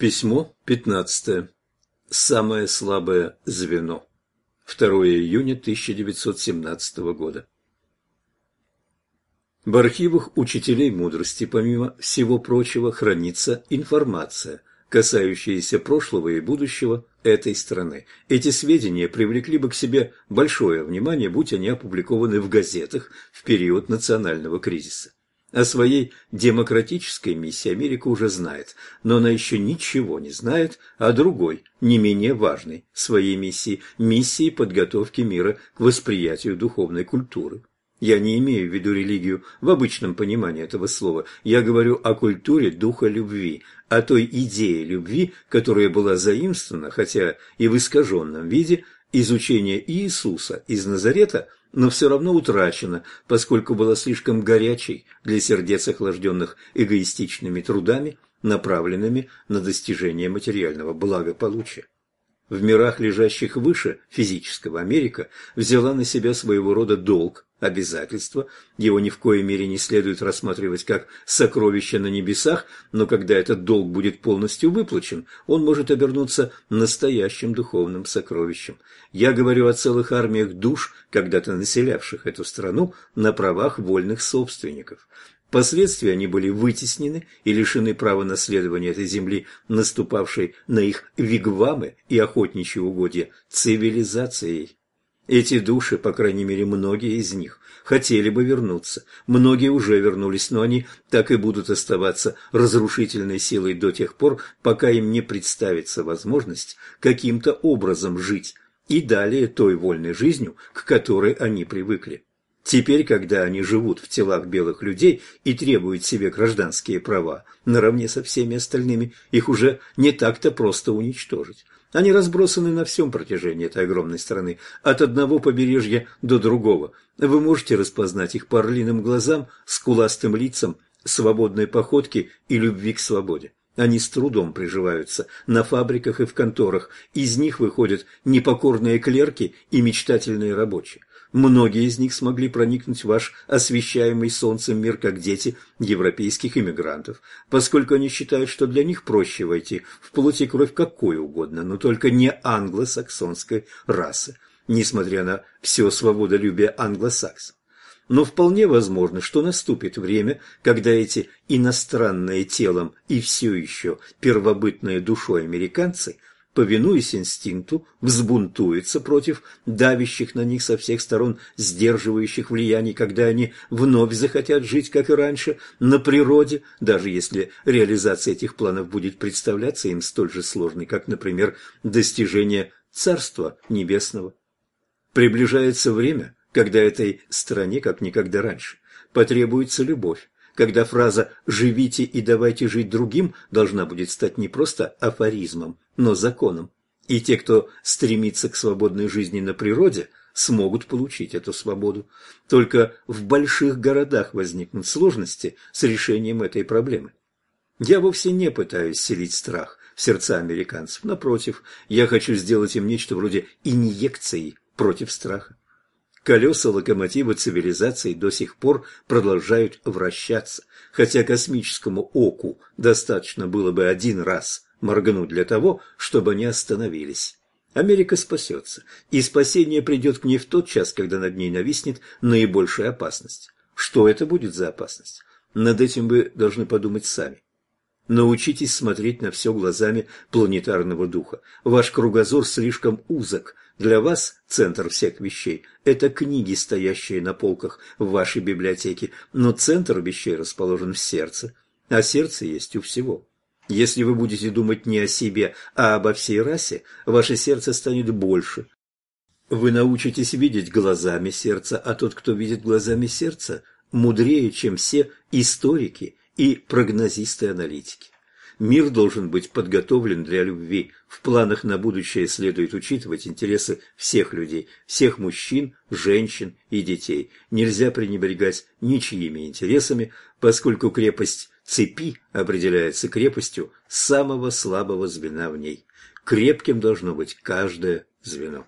Письмо 15. Самое слабое звено. 2 июня 1917 года. В архивах учителей мудрости, помимо всего прочего, хранится информация, касающаяся прошлого и будущего этой страны. Эти сведения привлекли бы к себе большое внимание, будь они опубликованы в газетах в период национального кризиса. О своей демократической миссии Америка уже знает, но она еще ничего не знает о другой, не менее важной своей миссии – миссии подготовки мира к восприятию духовной культуры. Я не имею в виду религию в обычном понимании этого слова. Я говорю о культуре духа любви, о той идее любви, которая была заимствована, хотя и в искаженном виде, изучение Иисуса из Назарета – но все равно утрачена, поскольку была слишком горячей для сердец охлажденных эгоистичными трудами, направленными на достижение материального благополучия. В мирах, лежащих выше физического, Америка взяла на себя своего рода долг обязательство, его ни в коей мере не следует рассматривать как сокровище на небесах, но когда этот долг будет полностью выплачен, он может обернуться настоящим духовным сокровищем. Я говорю о целых армиях душ, когда-то населявших эту страну на правах вольных собственников. Впоследствии они были вытеснены и лишены права наследования этой земли, наступавшей на их вигвамы и охотничьи угодья цивилизацией. Эти души, по крайней мере многие из них, хотели бы вернуться. Многие уже вернулись, но они так и будут оставаться разрушительной силой до тех пор, пока им не представится возможность каким-то образом жить и далее той вольной жизнью, к которой они привыкли. Теперь, когда они живут в телах белых людей и требуют себе гражданские права, наравне со всеми остальными, их уже не так-то просто уничтожить. Они разбросаны на всем протяжении этой огромной страны, от одного побережья до другого. Вы можете распознать их по орлиным глазам, скуластым лицам, свободной походке и любви к свободе. Они с трудом приживаются на фабриках и в конторах, из них выходят непокорные клерки и мечтательные рабочие. Многие из них смогли проникнуть в ваш освещаемый солнцем мир как дети европейских иммигрантов, поскольку они считают, что для них проще войти в плоть и кровь какой угодно, но только не англосаксонской расы, несмотря на все свободолюбие англосаксов. Но вполне возможно, что наступит время, когда эти иностранные телом и все еще первобытные душой американцы – повинуясь инстинкту, взбунтуются против давящих на них со всех сторон сдерживающих влияний, когда они вновь захотят жить, как и раньше, на природе, даже если реализация этих планов будет представляться им столь же сложной, как, например, достижение Царства Небесного. Приближается время, когда этой стране, как никогда раньше, потребуется любовь, когда фраза «живите и давайте жить другим» должна будет стать не просто афоризмом, но законом. И те, кто стремится к свободной жизни на природе, смогут получить эту свободу. Только в больших городах возникнут сложности с решением этой проблемы. Я вовсе не пытаюсь селить страх в сердца американцев. Напротив, я хочу сделать им нечто вроде инъекции против страха. Колеса локомотива цивилизации до сих пор продолжают вращаться, хотя космическому оку достаточно было бы один раз моргнуть для того, чтобы они остановились. Америка спасется, и спасение придет к ней в тот час, когда над ней нависнет наибольшая опасность. Что это будет за опасность? Над этим вы должны подумать сами. Научитесь смотреть на все глазами планетарного духа. Ваш кругозор слишком узок. Для вас центр всех вещей – это книги, стоящие на полках в вашей библиотеке, но центр вещей расположен в сердце, а сердце есть у всего. Если вы будете думать не о себе, а обо всей расе, ваше сердце станет больше. Вы научитесь видеть глазами сердца, а тот, кто видит глазами сердца, мудрее, чем все историки и прогнозисты-аналитики. Мир должен быть подготовлен для любви. В планах на будущее следует учитывать интересы всех людей, всех мужчин, женщин и детей. Нельзя пренебрегать ничьими интересами, поскольку крепость цепи определяется крепостью самого слабого звена в ней. Крепким должно быть каждое звено.